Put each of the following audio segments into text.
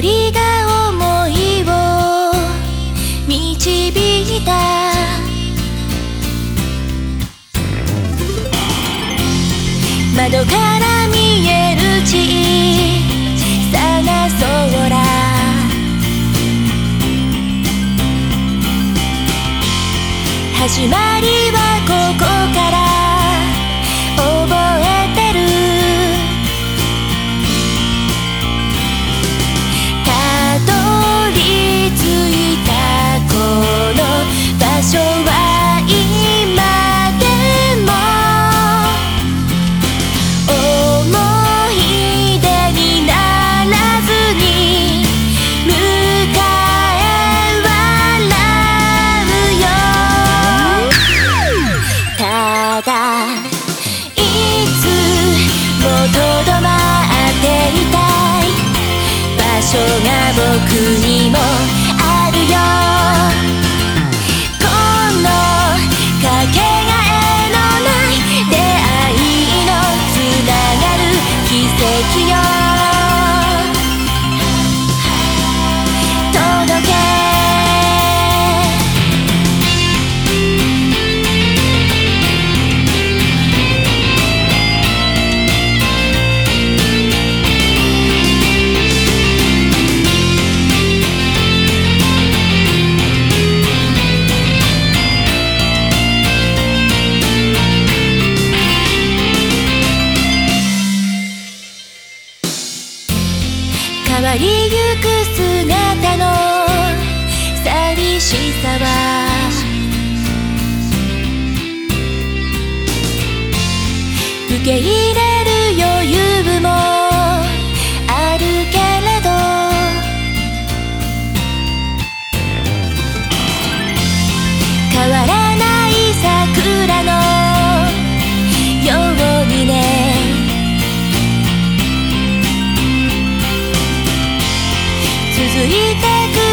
りが思いを導いた。窓から見える小さな空。始まりが僕にりゆく姿の寂しさは受け入れいてく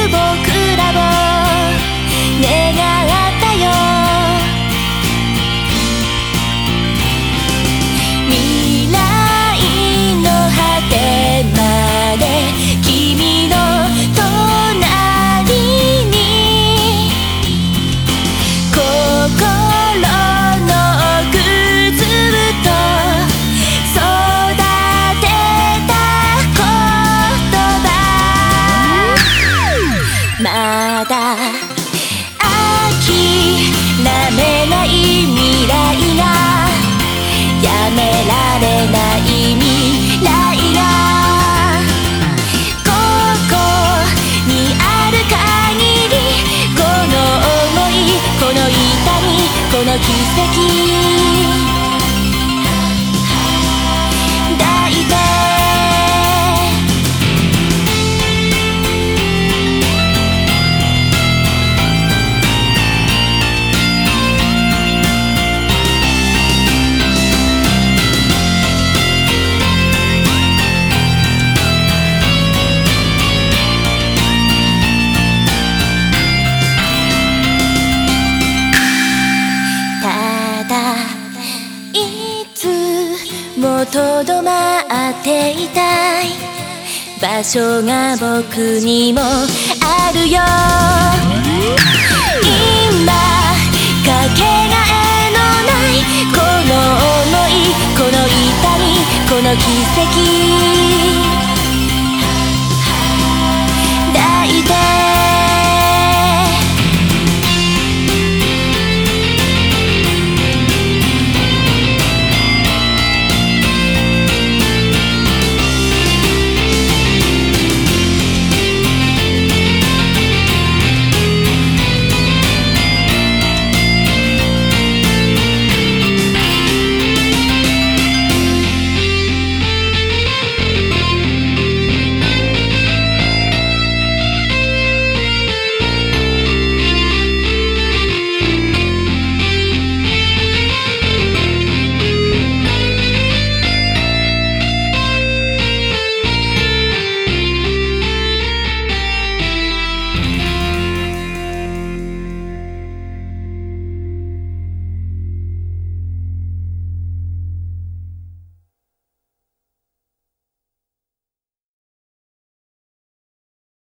やめられない未来がここにある限りこの想いこの痛みこの奇跡。とどまっていたい。場所が僕にもあるよ。今かけがえのないこの想いこの痛みこの奇跡